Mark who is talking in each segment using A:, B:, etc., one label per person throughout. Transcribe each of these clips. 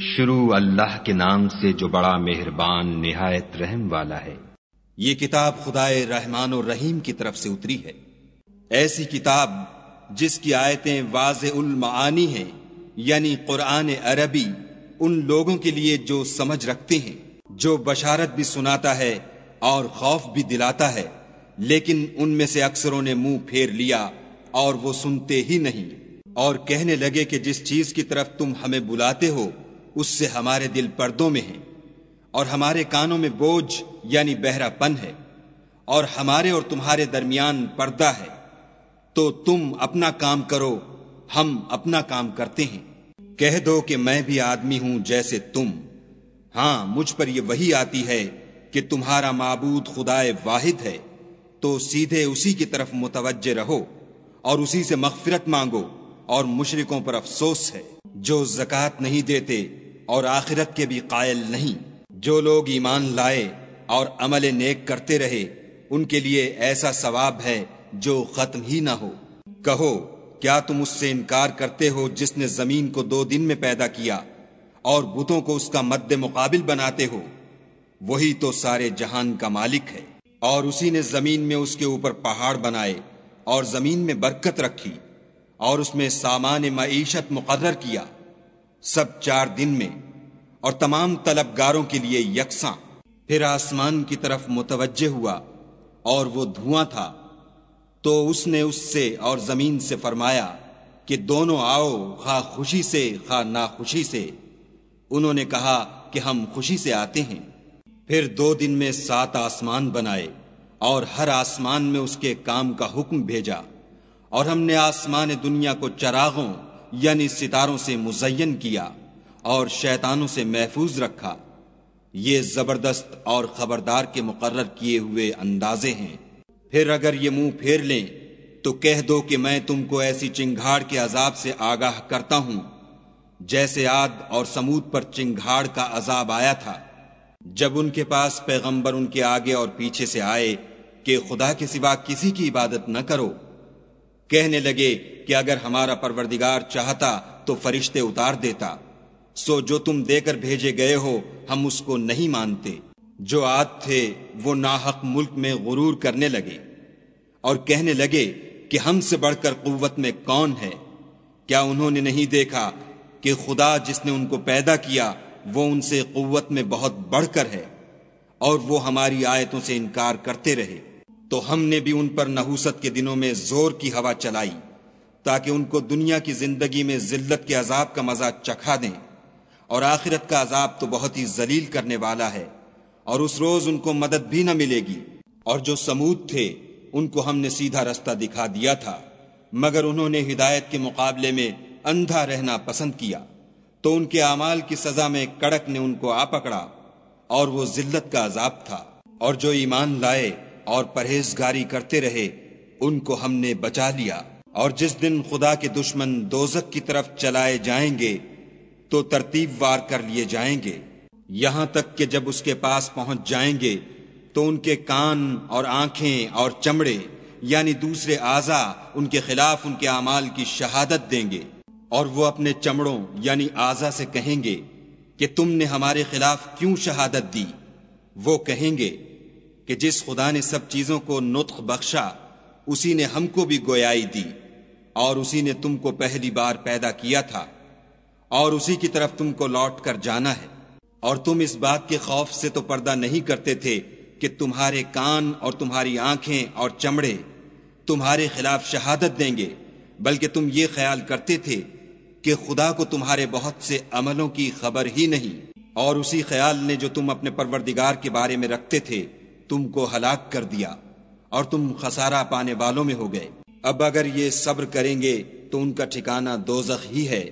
A: شروع اللہ کے نام سے جو بڑا مہربان نہایت رحم والا ہے۔
B: یہ کتاب خدائے رحمان و رحیم کی طرف سے اتری ہے۔ ایسی کتاب جس کی آیتیں واضح المعانی ہیں یعنی قرآن عربی، ان لوگوں کے لیے جو سمجھ رکھتے ہیں، جو بشارت بھی سناتا ہے اور خوف بھی دلاتا ہے، لیکن ان میں سے اکثروں نے منہ پھیر لیا اور وہ سنتے ہی نہیں۔ اور کہنے لگے کہ جس چیز کی طرف تم ہمیں بلاتے ہو اس سے ہمارے دل پردوں میں ہیں اور ہمارے کانوں میں بوجھ یعنی بہرا پن ہے اور ہمارے اور تمہارے درمیان پردہ ہے تو تم اپنا کام کرو، ہم اپنا کام کرتے ہیں۔ کہہ دو کہ میں بھی آدمی ہوں جیسے تم۔ ہاں مجھ پر یہ وہی آتی ہے کہ تمہارا معبود خدائے واحد ہے۔ تو سیدھے اسی کی طرف متوجہ رہو اور اسی سے مغفرت مانگو اور مشرکوں پر افسوس ہے۔ جو زکوٰۃ نہیں دیتے اور آخرت کے بھی قائل نہیں۔ جو لوگ ایمان لائے اور عمل نیک کرتے رہے، ان کے لیے ایسا ثواب ہے جو ختم ہی نہ ہو۔ کہو، کیا تم اس سے انکار کرتے ہو جس نے زمین کو دو دن میں پیدا کیا اور بتوں کو اس کا مد مقابل بناتے ہو؟ وہی تو سارے جہان کا مالک ہے۔ اور اسی نے زمین میں اس کے اوپر پہاڑ بنائے اور زمین میں برکت رکھی اور اس میں سامان معیشت مقرر کیا۔ سب چار دن میں اور تمام طلبگاروں کے لیے یکساں۔ پھر آسمان کی طرف متوجہ ہوا اور وہ دھواں تھا۔ تو اس نے اس سے اور زمین سے فرمایا کہ دونوں آؤ، خواہ خوشی سے، خواہ ناخوشی سے۔ انہوں نے کہا کہ ہم خوشی سے آتے ہیں۔ پھر دو دن میں سات آسمان بنائے اور ہر آسمان میں اس کے کام کا حکم بھیجا۔ اور ہم نے آسمان دنیا کو چراغوں یعنی ستاروں سے مزین کیا اور شیطانوں سے محفوظ رکھا۔ یہ زبردست اور خبردار کے مقرر کیے ہوئے اندازے ہیں۔ پھر اگر یہ منہ پھیر لیں، تو کہہ دو کہ میں تم کو ایسی چنگھاڑ کے عذاب سے آگاہ کرتا ہوں، جیسے آد اور سمود پر چنگھاڑ کا عذاب آیا تھا۔ جب ان کے پاس پیغمبر ان کے آگے اور پیچھے سے آئے کہ خدا کے سوا کسی کی عبادت نہ کرو، کہنے لگے کہ اگر ہمارا پروردگار چاہتا تو فرشتے اتار دیتا۔ سو جو تم دے کر بھیجے گئے ہو، ہم اس کو نہیں مانتے۔ جو آد تھے، وہ ناحق ملک میں غرور کرنے لگے اور کہنے لگے کہ ہم سے بڑھ کر قوت میں کون ہے؟ کیا انہوں نے نہیں دیکھا کہ خدا جس نے ان کو پیدا کیا، وہ ان سے قوت میں بہت بڑھ کر ہے اور وہ ہماری آیتوں سے انکار کرتے رہے۔ تو ہم نے بھی ان پر نحوست کے دنوں میں زور کی ہوا چلائی۔ تاکہ ان کو دنیا کی زندگی میں ذلت کے عذاب کا مزہ چکھا دیں۔ اور آخرت کا عذاب تو بہت ہی ذلیل کرنے والا ہے۔ اور اس روز ان کو مدد بھی نہ ملے گی۔ اور جو سمود تھے، ان کو ہم نے سیدھا رستہ دکھا دیا تھا۔ مگر انہوں نے ہدایت کے مقابلے میں اندھا رہنا پسند کیا۔ تو ان کے اعمال کی سزا میں کڑک نے ان کو آ پکڑا۔ اور وہ ذلت کا عذاب تھا۔ اور جو ایمان لائے اور پرہیزگاری کرتے رہے، ان کو ہم نے بچا لیا۔ اور جس دن خدا کے دشمن دوزک کی طرف چلائے جائیں گے، تو ترتیب وار کر لیے جائیں گے۔ یہاں تک کہ جب اس کے پاس پہنچ جائیں گے، تو ان کے کان اور آنکھیں اور چمڑے یعنی دوسرے اعضا ان کے خلاف ان کے اعمال کی شہادت دیں گے۔ اور وہ اپنے چمڑوں یعنی اعضا سے کہیں گے کہ تم نے ہمارے خلاف کیوں شہادت دی؟ وہ کہیں گے کہ جس خدا نے سب چیزوں کو نطق بخشا اسی نے ہم کو بھی گویائی دی اور اسی نے تم کو پہلی بار پیدا کیا تھا اور اسی کی طرف تم کو لوٹ کر جانا ہے اور تم اس بات کے خوف سے تو پردہ نہیں کرتے تھے کہ تمہارے کان اور تمہاری آنکھیں اور چمڑے تمہارے خلاف شہادت دیں گے، بلکہ تم یہ خیال کرتے تھے کہ خدا کو تمہارے بہت سے عملوں کی خبر ہی نہیں۔ اور اسی خیال نے جو تم اپنے پروردگار کے بارے میں رکھتے تھے، تم کو ہلاک کر دیا۔ اور تم خسارہ پانے والوں میں ہو گئے۔ اب اگر یہ صبر کریں گے تو ان کا ٹھکانہ دوزخ ہی ہے۔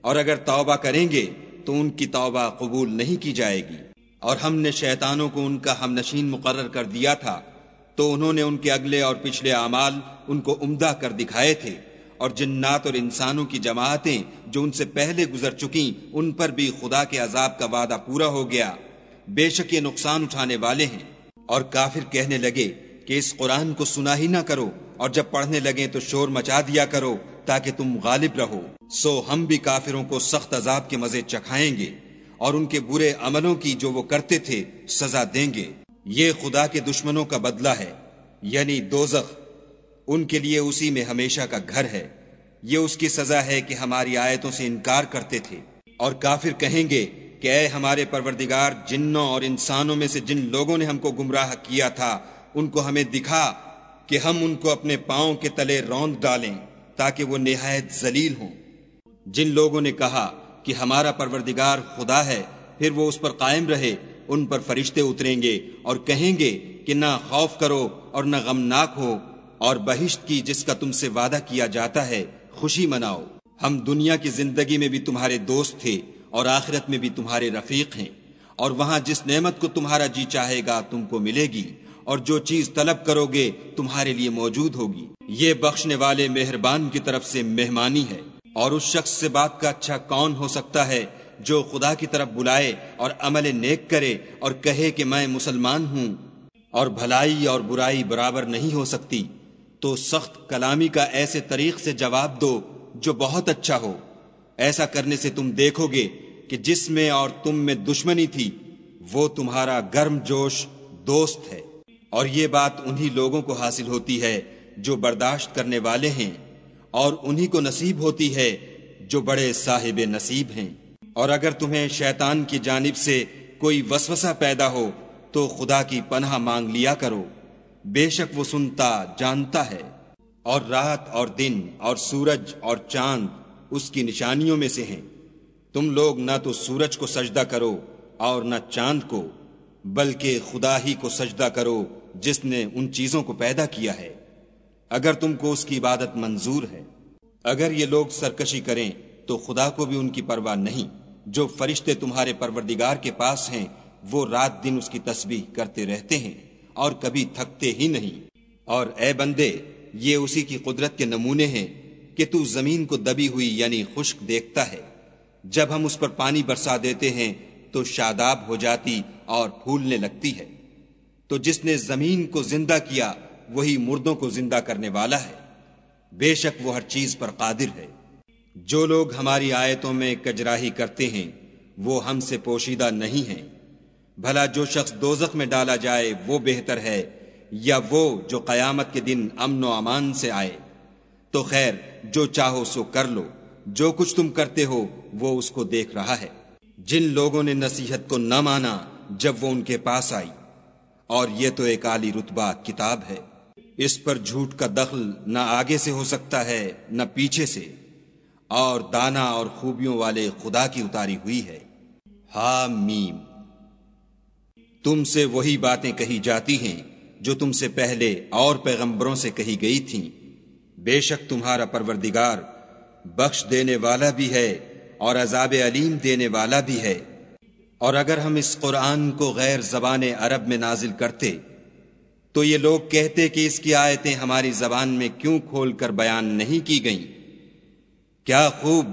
B: اور اگر توبہ کریں گے تو ان کی توبہ قبول نہیں کی جائے گی۔ اور ہم نے شیطانوں کو ان کا ہم نشین مقرر کر دیا تھا۔ تو انہوں نے ان کے اگلے اور پچھلے اعمال ان کو عمدہ کر دکھائے تھے۔ اور جنات اور انسانوں کی جماعتیں جو ان سے پہلے گزر چکی ان پر بھی خدا کے عذاب کا وعدہ پورا ہو گیا۔ بے شک یہ نقصان اٹھانے والے ہیں۔ اور کافر کہنے لگے کہ اس قرآن کو سنا ہی نہ کرو اور جب پڑھنے لگے تو شور مچا دیا کرو تاکہ تم غالب رہو۔ سو ہم بھی کافروں کو سخت عذاب کے مزے چکھائیں گے اور ان کے برے عملوں کی جو وہ کرتے تھے سزا دیں گے۔ یہ خدا کے دشمنوں کا بدلہ ہے یعنی دوزخ۔ ان کے لیے اسی میں ہمیشہ کا گھر ہے۔ یہ اس کی سزا ہے کہ ہماری آیتوں سے انکار کرتے تھے۔ اور کافر کہیں گے کہ اے ہمارے پروردگار، جنوں اور انسانوں میں سے جن لوگوں نے ہم کو گمراہ کیا تھا ان کو ہمیں دکھا کہ ہم ان کو اپنے پاؤں کے تلے روند ڈالیں تاکہ وہ نہایت ذلیل ہوں۔ جن لوگوں نے کہا کہ ہمارا پروردگار خدا ہے، پھر وہ اس پر قائم رہے، ان پر فرشتے اتریں گے اور کہیں گے کہ نہ خوف کرو اور نہ غمناک ہو اور بہشت کی جس کا تم سے وعدہ کیا جاتا ہے، خوشی مناؤ۔ ہم دنیا کی زندگی میں بھی تمہارے دوست تھے اور آخرت میں بھی تمہارے رفیق ہیں اور وہاں جس نعمت کو تمہارا جی چاہے گا تم کو ملے گی۔ اور جو چیز طلب کرو گے تمہارے لیے موجود ہوگی۔ یہ بخشنے والے مہربان کی طرف سے مہمانی ہے۔ اور اس شخص سے بات کا اچھا کون ہو سکتا ہے جو خدا کی طرف بلائے اور عمل نیک کرے اور کہے کہ میں مسلمان ہوں۔ اور بھلائی اور برائی برابر نہیں ہو سکتی۔ تو سخت کلامی کا ایسے طریق سے جواب دو جو بہت اچھا ہو۔ ایسا کرنے سے تم دیکھو گے کہ جس میں اور تم میں دشمنی تھی، وہ تمہارا گرم جوش دوست ہے۔ اور یہ بات انہی لوگوں کو حاصل ہوتی ہے جو برداشت کرنے والے ہیں اور انہی کو نصیب ہوتی ہے جو بڑے صاحب نصیب ہیں۔ اور اگر تمہیں شیطان کی جانب سے کوئی وسوسہ پیدا ہو، تو خدا کی پناہ مانگ لیا کرو۔ بے شک وہ سنتا، جانتا ہے۔ اور رات اور دن اور سورج اور چاند اس کی نشانیوں میں سے ہیں۔ تم لوگ نہ تو سورج کو سجدہ کرو اور نہ چاند کو، بلکہ خدا ہی کو سجدہ کرو۔ جس نے ان چیزوں کو پیدا کیا ہے، اگر تم کو اس کی عبادت منظور ہے۔ اگر یہ لوگ سرکشی کریں، تو خدا کو بھی ان کی پرواہ نہیں۔ جو فرشتے تمہارے پروردگار کے پاس ہیں، وہ رات دن اس کی تسبیح کرتے رہتے ہیں اور کبھی تھکتے ہی نہیں۔ اور اے بندے، یہ اسی کی قدرت کے نمونے ہیں کہ تو زمین کو دبی ہوئی یعنی خشک دیکھتا ہے۔ جب ہم اس پر پانی برسا دیتے ہیں، تو شاداب ہو جاتی اور پھولنے لگتی ہے۔ تو جس نے زمین کو زندہ کیا، وہی مردوں کو زندہ کرنے والا ہے۔ بے شک وہ ہر چیز پر قادر ہے۔ جو لوگ ہماری آیتوں میں کجراہی کرتے ہیں، وہ ہم سے پوشیدہ نہیں ہیں۔ بھلا جو شخص دوزخ میں ڈالا جائے، وہ بہتر ہے، یا وہ جو قیامت کے دن امن و امان سے آئے۔ تو خیر، جو چاہو سو کر لو۔ جو کچھ تم کرتے ہو، وہ اس کو دیکھ رہا ہے۔ جن لوگوں نے نصیحت کو نہ مانا، جب وہ ان کے پاس آئی۔ اور یہ تو ایک عالی رتبہ کتاب ہے۔ اس پر جھوٹ کا دخل نہ آگے سے ہو سکتا ہے، نہ پیچھے سے۔ اور دانا اور خوبیوں والے خدا کی اتاری ہوئی ہے۔ ہا میم تم سے وہی باتیں کہی جاتی ہیں جو تم سے پہلے اور پیغمبروں سے کہی گئی تھیں۔ بے شک تمہارا پروردگار بخش دینے والا بھی ہے اور عذاب علیم دینے والا بھی ہے۔ اور اگر ہم اس قرآن کو غیر زبان عرب میں نازل کرتے، تو یہ لوگ کہتے کہ اس کی آیتیں ہماری زبان میں کیوں کھول کر بیان نہیں کی گئیں؟ کیا خوب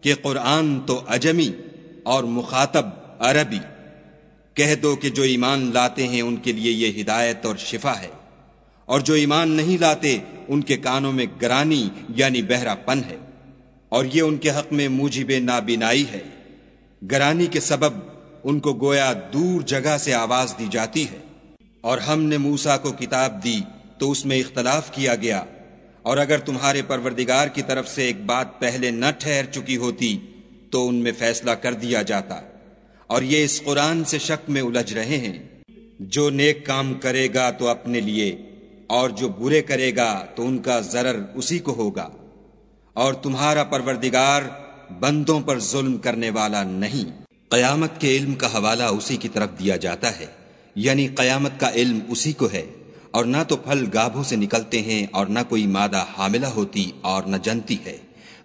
B: کہ قرآن تو اجمی اور مخاطب عربی۔ کہہ دو کہ جو ایمان لاتے ہیں ان کے لیے یہ ہدایت اور شفا ہے، اور جو ایمان نہیں لاتے ان کے کانوں میں گرانی یعنی بہرا پن ہے، اور یہ ان کے حق میں موجب نابینائی ہے۔ گرانی کے سبب ان کو گویا دور جگہ سے آواز دی جاتی ہے۔ اور ہم نے موسا کو کتاب دی تو اس میں اختلاف کیا گیا۔ اور اگر تمہارے پروردگار کی طرف سے ایک بات پہلے نہ ٹھہر چکی ہوتی تو ان میں فیصلہ کر دیا جاتا۔ اور یہ اس قرآن سے شک میں الجھ رہے ہیں۔ جو نیک کام کرے گا تو اپنے لیے، اور جو برے کرے گا تو ان کا ضرر اسی کو ہوگا۔ اور تمہارا پروردگار بندوں پر ظلم کرنے والا نہیں۔ قیامت کے علم کا حوالہ اسی کی طرف دیا جاتا ہے۔ یعنی قیامت کا علم اسی کو ہے۔ اور نہ تو پھل گابھوں سے نکلتے ہیں اور نہ کوئی مادہ حاملہ ہوتی اور نہ جنتی ہے۔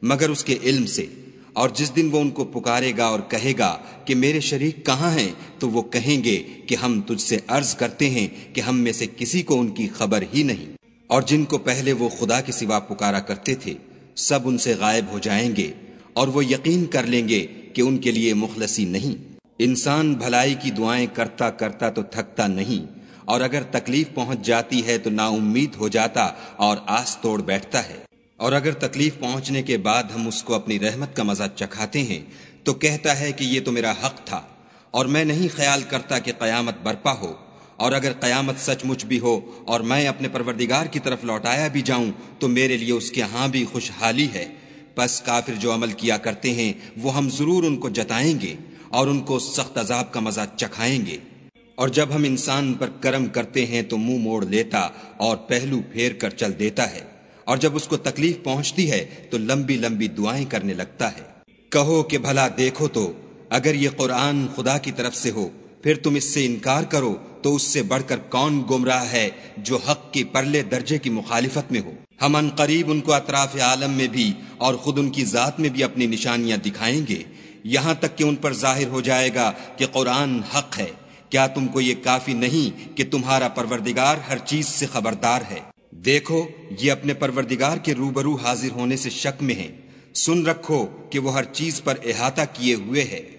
B: مگر اس کے علم سے۔ اور جس دن وہ ان کو پکارے گا اور کہے گا کہ میرے شریک کہاں ہیں، تو وہ کہیں گے کہ ہم تجھ سے عرض کرتے ہیں کہ ہم میں سے کسی کو ان کی خبر ہی نہیں۔ اور جن کو پہلے وہ خدا کے سوا پکارا کرتے تھے، سب ان سے غائب ہو جائیں گے۔ اور وہ یقین کر لیں گے کہ ان کے لیے مخلصی نہیں۔ انسان بھلائی کی دعائیں کرتا کرتا تو تھکتا نہیں، اور اگر تکلیف پہنچ جاتی ہے تو نا امید ہو جاتا اور آس توڑ بیٹھتا ہے۔ اور اگر تکلیف پہنچنے کے بعد ہم اس کو اپنی رحمت کا مزہ چکھاتے ہیں، تو کہتا ہے کہ یہ تو میرا حق تھا، اور میں نہیں خیال کرتا کہ قیامت برپا ہو۔ اور اگر قیامت سچ مچ بھی ہو اور میں اپنے پروردگار کی طرف لوٹایا بھی جاؤں، تو میرے لیے اس کے ہاں بھی خوشحالی ہے۔ پس کافر جو عمل کیا کرتے ہیں، وہ ہم ضرور ان کو جتائیں گے اور ان کو سخت عذاب کا مزہ چکھائیں گے۔ اور جب ہم انسان پر کرم کرتے ہیں تو منہ مو موڑ لیتا اور پہلو پھیر کر چل دیتا ہے۔ اور جب اس کو تکلیف پہنچتی ہے تو لمبی لمبی دعائیں کرنے لگتا ہے۔ کہو کہ بھلا دیکھو تو، اگر یہ قرآن خدا کی طرف سے ہو، پھر تم اس سے انکار کرو تو اس سے بڑھ کر کون گمراہ ہے جو حق کی پرلے درجے کی مخالفت میں ہو۔ ہم ان قریب ان کو اطراف عالم میں بھی اور خود ان کی ذات میں بھی اپنی نشانیاں دکھائیں گے۔ یہاں تک کہ ان پر ظاہر ہو جائے گا کہ قرآن حق ہے۔ کیا تم کو یہ کافی نہیں کہ تمہارا پروردگار ہر چیز سے خبردار ہے؟ دیکھو، یہ اپنے پروردگار کے روبرو حاضر ہونے سے شک میں ہیں سن رکھو کہ وہ ہر چیز پر احاطہ کیے ہوئے ہے۔